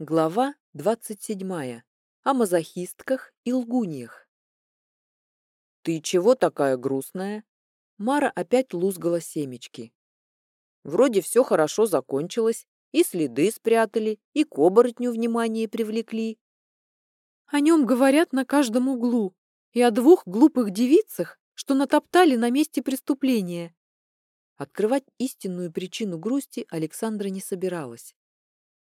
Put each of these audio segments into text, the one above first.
Глава 27. О мазохистках и лгуньях. «Ты чего такая грустная?» Мара опять лузгала семечки. «Вроде все хорошо закончилось, и следы спрятали, и к оборотню внимание привлекли». «О нем говорят на каждом углу, и о двух глупых девицах, что натоптали на месте преступления». Открывать истинную причину грусти Александра не собиралась.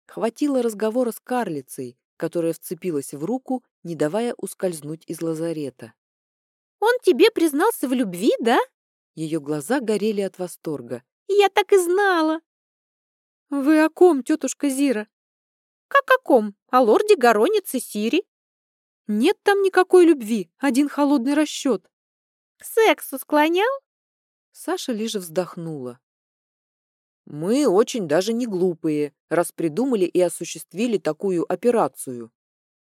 Хватило разговора с карлицей, которая вцепилась в руку, не давая ускользнуть из лазарета. «Он тебе признался в любви, да?» Ее глаза горели от восторга. «Я так и знала!» «Вы о ком, тетушка Зира?» «Как о ком? О лорде Горонице Сири?» «Нет там никакой любви, один холодный расчет». «К сексу склонял?» Саша лишь вздохнула. Мы очень даже не глупые, раз придумали и осуществили такую операцию.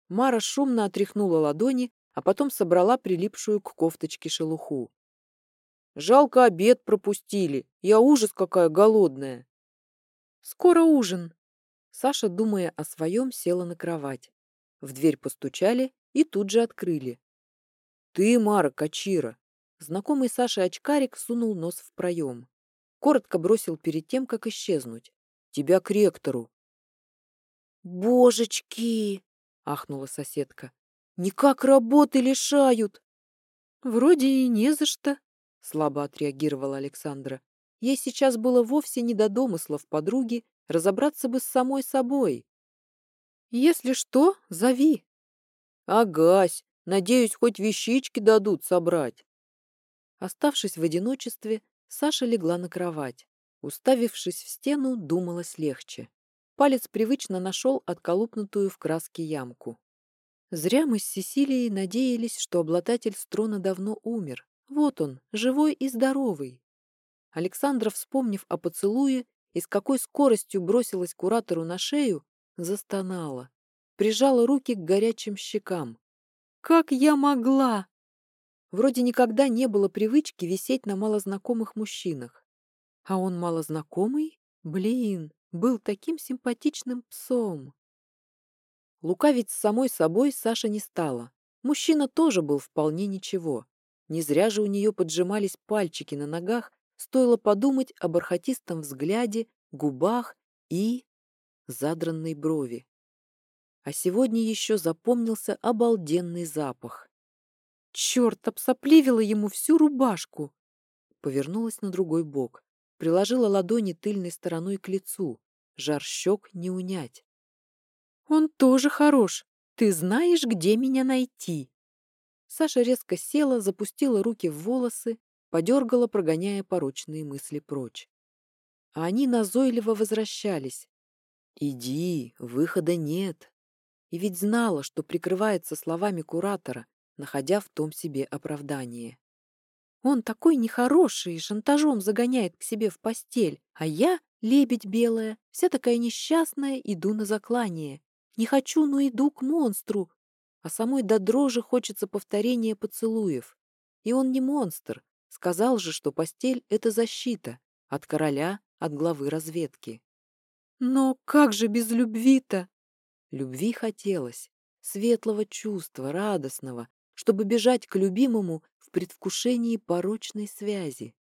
Мара шумно отряхнула ладони, а потом собрала прилипшую к кофточке шелуху. Жалко, обед пропустили. Я ужас какая голодная. Скоро ужин. Саша, думая о своем, села на кровать. В дверь постучали и тут же открыли. Ты, Мара Качира. Знакомый Саше очкарик сунул нос в проем. Коротко бросил перед тем, как исчезнуть. «Тебя к ректору». «Божечки!» — ахнула соседка. «Никак работы лишают!» «Вроде и не за что», — слабо отреагировала Александра. Ей сейчас было вовсе не до домыслов подруги, разобраться бы с самой собой. «Если что, зови». «Агась, надеюсь, хоть вещички дадут собрать». Оставшись в одиночестве, Саша легла на кровать. Уставившись в стену, думалось легче. Палец привычно нашел отколупнутую в краске ямку. Зря мы с Сесилией надеялись, что обладатель строна давно умер. Вот он, живой и здоровый. Александра, вспомнив о поцелуе и с какой скоростью бросилась куратору на шею, застонала. Прижала руки к горячим щекам. «Как я могла?» Вроде никогда не было привычки висеть на малознакомых мужчинах. А он малознакомый? Блин, был таким симпатичным псом. Лукавить с самой собой Саша не стала. Мужчина тоже был вполне ничего. Не зря же у нее поджимались пальчики на ногах, стоило подумать о бархатистом взгляде, губах и задранной брови. А сегодня еще запомнился обалденный запах. Черт, обсопливила ему всю рубашку. Повернулась на другой бок, приложила ладони тыльной стороной к лицу. Жар щек не унять. Он тоже хорош. Ты знаешь, где меня найти. Саша резко села, запустила руки в волосы, подергала, прогоняя порочные мысли прочь. А они назойливо возвращались. «Иди, выхода нет». И ведь знала, что прикрывается словами куратора, находя в том себе оправдание. Он такой нехороший и шантажом загоняет к себе в постель, а я, лебедь белая, вся такая несчастная, иду на заклание. Не хочу, но иду к монстру. А самой до дрожи хочется повторения поцелуев. И он не монстр. Сказал же, что постель — это защита. От короля, от главы разведки. Но как же без любви-то? Любви хотелось. Светлого чувства, радостного, чтобы бежать к любимому в предвкушении порочной связи.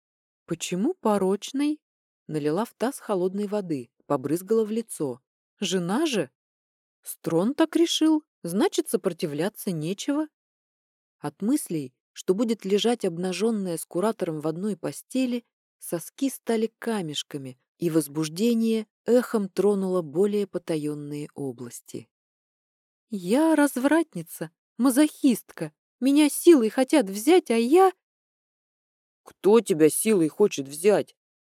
Почему порочной? Налила в таз холодной воды, побрызгала в лицо. Жена же? Строн так решил, значит, сопротивляться нечего. От мыслей, что будет лежать обнаженная с куратором в одной постели, соски стали камешками, и возбуждение эхом тронуло более потаенные области. «Я развратница, мазохистка, меня силой хотят взять, а я...» «Кто тебя силой хочет взять?»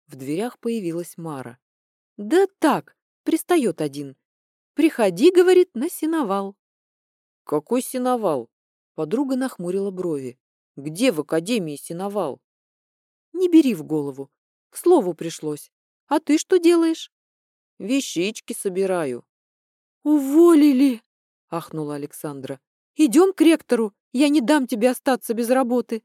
В дверях появилась Мара. «Да так, пристает один. Приходи, — говорит, — на сеновал». «Какой сеновал?» Подруга нахмурила брови. «Где в академии сеновал?» «Не бери в голову. К слову пришлось. А ты что делаешь?» «Вещички собираю». «Уволили!» — ахнула Александра. «Идем к ректору. Я не дам тебе остаться без работы.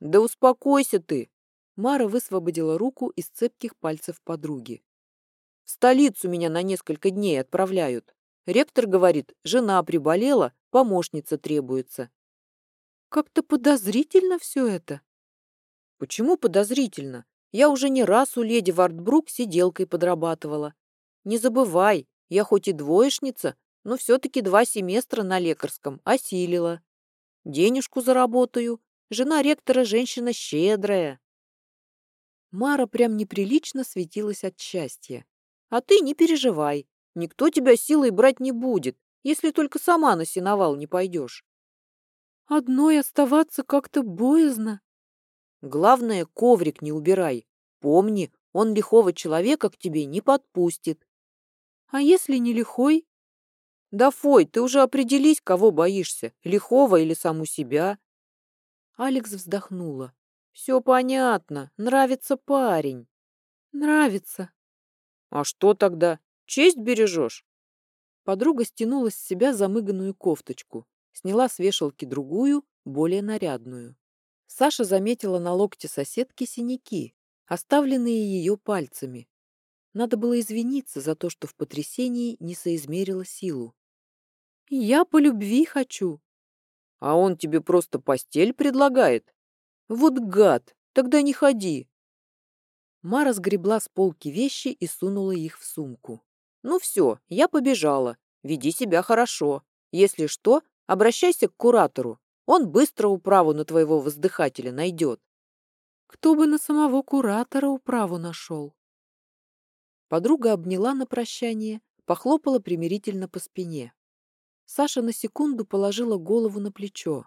Да успокойся ты. Мара высвободила руку из цепких пальцев подруги. В столицу меня на несколько дней отправляют. Ректор говорит, жена приболела, помощница требуется. Как-то подозрительно все это. Почему подозрительно? Я уже не раз у леди Вартбрук сиделкой подрабатывала. Не забывай, я хоть и двоечница, но все-таки два семестра на лекарском осилила. Денежку заработаю. Жена ректора женщина щедрая. Мара прям неприлично светилась от счастья. А ты не переживай, никто тебя силой брать не будет, если только сама на сеновал не пойдешь. Одной оставаться как-то боязно. Главное, коврик не убирай. Помни, он лихого человека к тебе не подпустит. А если не лихой? Да, Фой, ты уже определись, кого боишься, лихого или саму себя. Алекс вздохнула. Все понятно, нравится парень. Нравится. А что тогда? Честь бережешь? Подруга стянула с себя замыганную кофточку, сняла с вешалки другую, более нарядную. Саша заметила на локте соседки синяки, оставленные ее пальцами. Надо было извиниться за то, что в потрясении не соизмерила силу. «Я по любви хочу». «А он тебе просто постель предлагает?» «Вот гад! Тогда не ходи!» Мара сгребла с полки вещи и сунула их в сумку. «Ну все, я побежала. Веди себя хорошо. Если что, обращайся к куратору. Он быстро управу на твоего воздыхателя найдет. Кто бы на самого куратора управу нашел? Подруга обняла на прощание, похлопала примирительно по спине. Саша на секунду положила голову на плечо.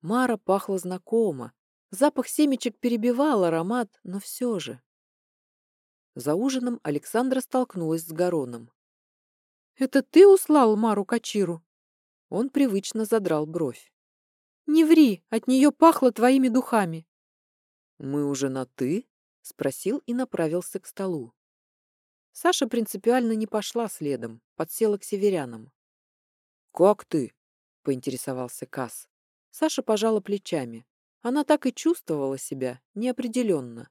Мара пахла знакомо. Запах семечек перебивал аромат, но все же. За ужином Александра столкнулась с Гароном. «Это ты услал Мару Качиру?» Он привычно задрал бровь. Не ври, от нее пахло твоими духами. Мы уже на «ты»? Спросил и направился к столу. Саша принципиально не пошла следом, подсела к северянам. «Как ты?» — поинтересовался Касс. Саша пожала плечами. Она так и чувствовала себя неопределенно.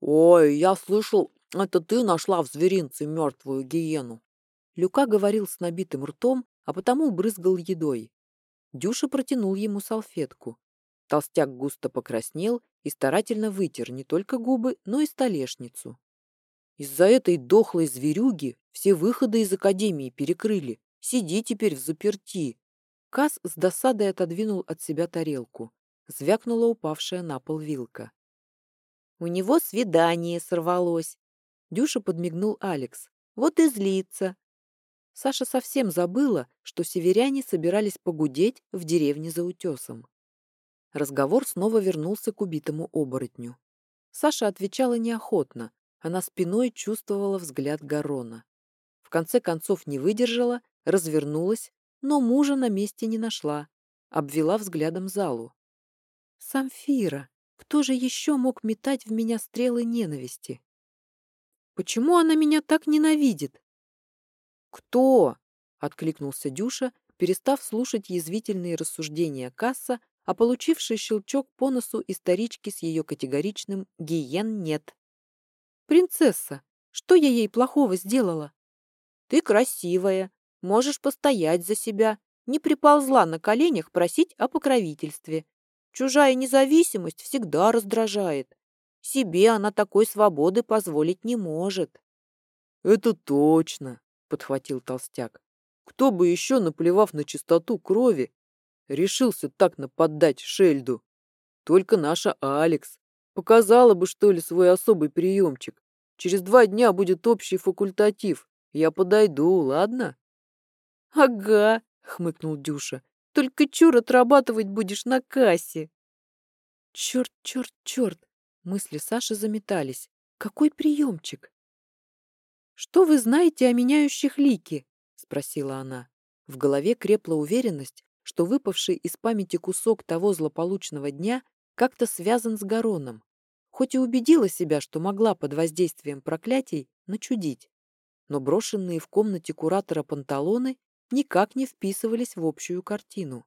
«Ой, я слышал, это ты нашла в зверинце мертвую гиену!» Люка говорил с набитым ртом, а потому брызгал едой. Дюша протянул ему салфетку. Толстяк густо покраснел и старательно вытер не только губы, но и столешницу. Из-за этой дохлой зверюги все выходы из академии перекрыли. Сиди теперь в заперти. Кас с досадой отодвинул от себя тарелку. Звякнула упавшая на пол вилка. У него свидание сорвалось. Дюша подмигнул Алекс. Вот и злится. Саша совсем забыла, что северяне собирались погудеть в деревне за утесом. Разговор снова вернулся к убитому оборотню. Саша отвечала неохотно, она спиной чувствовала взгляд Гарона. В конце концов не выдержала, развернулась, но мужа на месте не нашла, обвела взглядом залу. «Самфира, кто же еще мог метать в меня стрелы ненависти? Почему она меня так ненавидит?» «Кто?» — откликнулся Дюша, перестав слушать язвительные рассуждения касса, а получивший щелчок по носу исторички с ее категоричным «гиен нет». «Принцесса, что я ей плохого сделала?» «Ты красивая, можешь постоять за себя, не приползла на коленях просить о покровительстве. Чужая независимость всегда раздражает. Себе она такой свободы позволить не может». «Это точно!» — подхватил толстяк. «Кто бы еще, наплевав на чистоту крови, решился так нападать Шельду? Только наша Алекс. Показала бы, что ли, свой особый приемчик. Через два дня будет общий факультатив. Я подойду, ладно?» «Ага», — хмыкнул Дюша. «Только чур отрабатывать будешь на кассе». «Черт, черт, черт!» Мысли Саши заметались. «Какой приемчик?» «Что вы знаете о меняющих лики?» — спросила она. В голове крепла уверенность, что выпавший из памяти кусок того злополучного дня как-то связан с Гароном, хоть и убедила себя, что могла под воздействием проклятий начудить. Но брошенные в комнате куратора панталоны никак не вписывались в общую картину.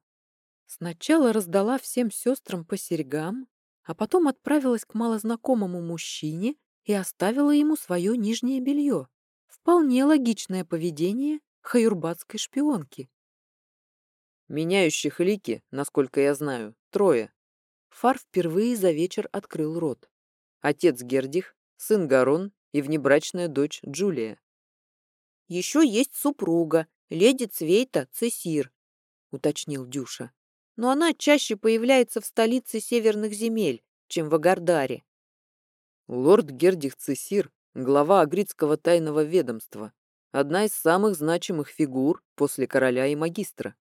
Сначала раздала всем сестрам по серьгам, а потом отправилась к малознакомому мужчине, и оставила ему свое нижнее белье. Вполне логичное поведение хаюрбатской шпионки. Меняющих лики, насколько я знаю, трое. Фар впервые за вечер открыл рот. Отец Гердих, сын Гарон и внебрачная дочь Джулия. «Еще есть супруга, леди Цвейта Цесир», — уточнил Дюша. «Но она чаще появляется в столице северных земель, чем в Агардаре». Лорд Гердих Цесир, глава Агридского тайного ведомства, одна из самых значимых фигур после короля и магистра.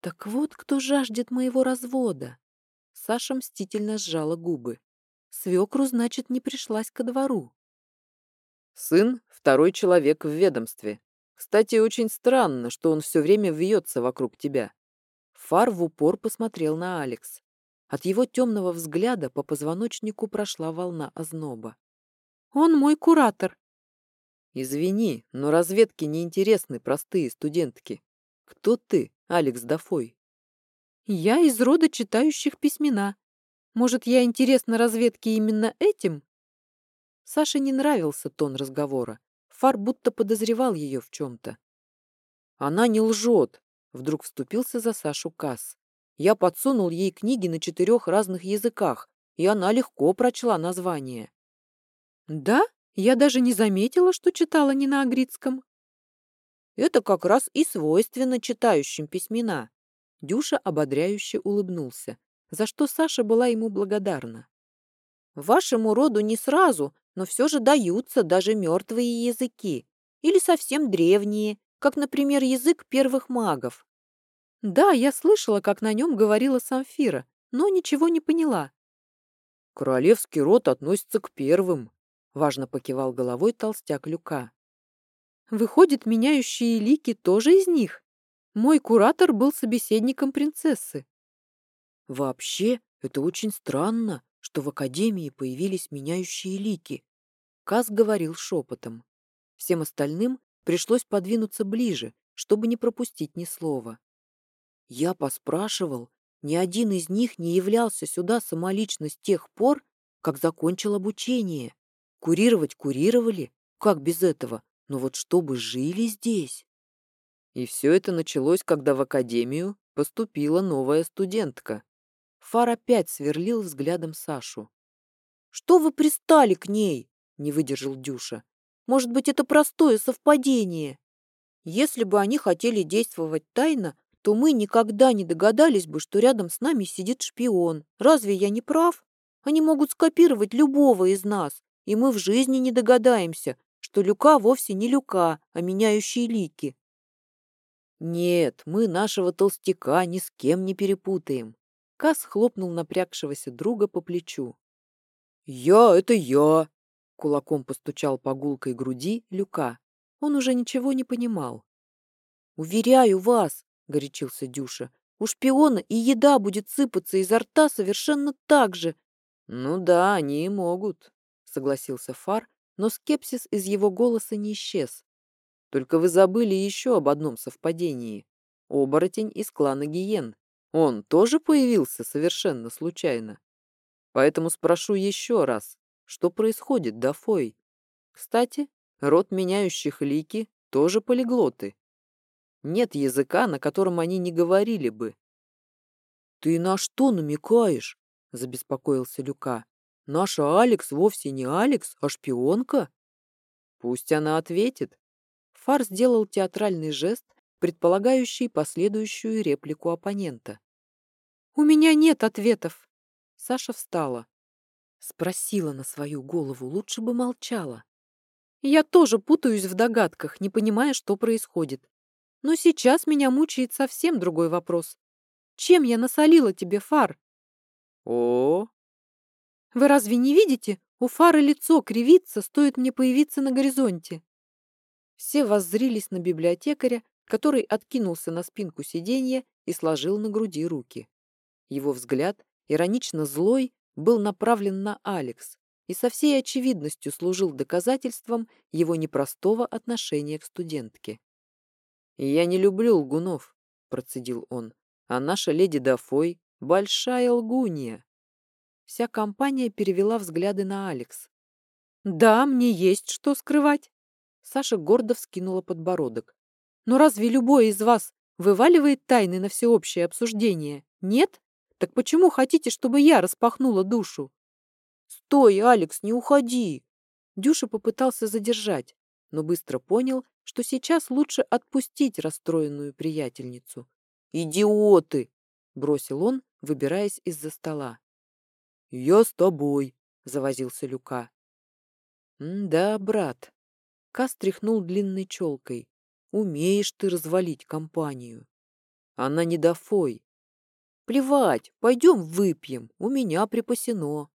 Так вот кто жаждет моего развода. Саша мстительно сжала губы. Свекру, значит, не пришлась ко двору. Сын — второй человек в ведомстве. Кстати, очень странно, что он все время вьется вокруг тебя. Фар в упор посмотрел на Алекс. От его темного взгляда по позвоночнику прошла волна озноба. «Он мой куратор». «Извини, но разведки неинтересны простые студентки. Кто ты, Алекс Дафой?» «Я из рода читающих письмена. Может, я интересна разведке именно этим?» Саше не нравился тон разговора. Фар будто подозревал ее в чем-то. «Она не лжет!» — вдруг вступился за Сашу Касс. Я подсунул ей книги на четырех разных языках, и она легко прочла название. «Да? Я даже не заметила, что читала не на агритском». «Это как раз и свойственно читающим письмена». Дюша ободряюще улыбнулся, за что Саша была ему благодарна. «Вашему роду не сразу, но все же даются даже мертвые языки. Или совсем древние, как, например, язык первых магов. Да, я слышала, как на нем говорила Самфира, но ничего не поняла. Королевский род относится к первым, важно покивал головой толстяк Люка. Выходит, меняющие лики тоже из них. Мой куратор был собеседником принцессы. Вообще, это очень странно, что в академии появились меняющие лики. Каз говорил шепотом. Всем остальным пришлось подвинуться ближе, чтобы не пропустить ни слова. Я поспрашивал, ни один из них не являлся сюда самолично с тех пор, как закончил обучение. Курировать курировали, как без этого, но вот чтобы жили здесь. И все это началось, когда в академию поступила новая студентка. Фар опять сверлил взглядом Сашу. «Что вы пристали к ней?» — не выдержал Дюша. «Может быть, это простое совпадение? Если бы они хотели действовать тайно, то мы никогда не догадались бы, что рядом с нами сидит шпион. Разве я не прав? Они могут скопировать любого из нас, и мы в жизни не догадаемся, что Люка вовсе не Люка, а меняющие лики. Нет, мы нашего толстяка ни с кем не перепутаем. Кас хлопнул напрягшегося друга по плечу. «Я — это я!» — кулаком постучал по гулкой груди Люка. Он уже ничего не понимал. «Уверяю вас, — горячился Дюша. «У шпиона и еда будет сыпаться изо рта совершенно так же». «Ну да, они и могут», — согласился Фар, но скепсис из его голоса не исчез. «Только вы забыли еще об одном совпадении. Оборотень из клана Гиен. Он тоже появился совершенно случайно. Поэтому спрошу еще раз, что происходит, Дафой? Кстати, род меняющих лики тоже полиглоты. Нет языка, на котором они не говорили бы. «Ты на что намекаешь?» — забеспокоился Люка. «Наша Алекс вовсе не Алекс, а шпионка?» «Пусть она ответит». Фар сделал театральный жест, предполагающий последующую реплику оппонента. «У меня нет ответов!» Саша встала. Спросила на свою голову, лучше бы молчала. «Я тоже путаюсь в догадках, не понимая, что происходит. Но сейчас меня мучает совсем другой вопрос. Чем я насолила тебе, Фар? О, Вы разве не видите? У Фары лицо кривится, стоит мне появиться на горизонте. Все воззрились на библиотекаря, который откинулся на спинку сиденья и сложил на груди руки. Его взгляд, иронично злой, был направлен на Алекс и со всей очевидностью служил доказательством его непростого отношения к студентке. «Я не люблю лгунов», — процедил он, «а наша леди Дафой — большая лгунья». Вся компания перевела взгляды на Алекс. Да, мне есть что скрывать. Саша гордо вскинула подбородок. Но разве любой из вас вываливает тайны на всеобщее обсуждение? Нет? Так почему хотите, чтобы я распахнула душу? Стой, Алекс, не уходи. Дюша попытался задержать, но быстро понял, что сейчас лучше отпустить расстроенную приятельницу. «Идиоты!» — бросил он, выбираясь из-за стола. «Я с тобой», — завозился Люка. «Да, брат». Кас тряхнул длинной челкой. «Умеешь ты развалить компанию». «Она не дофой». «Плевать, пойдем выпьем, у меня припасено».